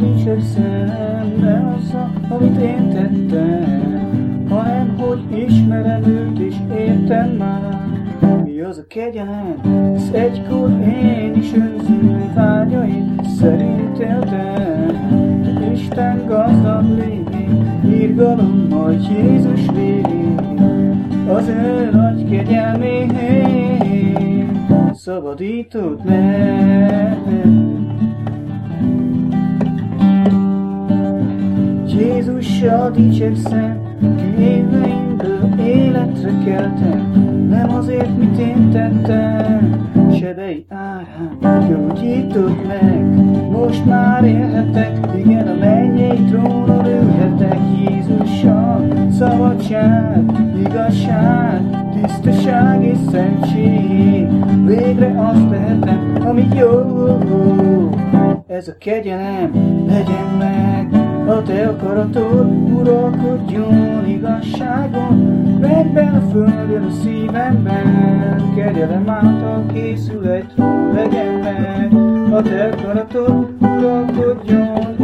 hiszem, ne az, amit én tettem, hanem hogy ismerem őt és értem már. Mi az a kegyelem? Ez egykor én is önző vágyait szerint éltem. Isten gazdag lévén, írgalom majd Jézus révén, az ő nagy kegyelméhez szabadított meg. Jézussal dicsekszem, ki éveimből életre keltem, nem azért, mit én tettem, sebei árán gyógyított meg. Most már élhetek, igen, a mennyei trónon ülhetek Jézussal, szabadság, igazság, tisztaság és szentség. Végre azt tehetem, ami jó. Ez a kegyelem legyen meg, a te akaratod uralkodjon igazságon, mennyben a földön, a szívemben, kegyelem által készül egy legyen meg, a te akaratod uralkodjon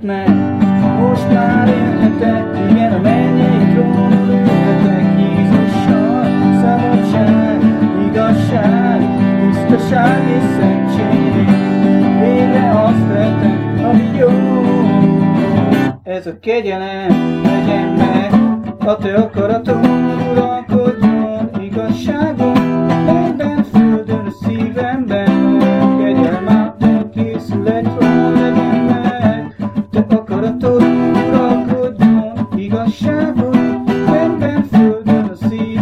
meg. Most már élhetek, igen, a mennyei trónon ülhetek Jézussal, szabadság, igazság, tisztaság és szentség. Végre azt tettem, ami jó. Ez a kegyelem legyen meg, a te akaratod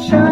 Shine.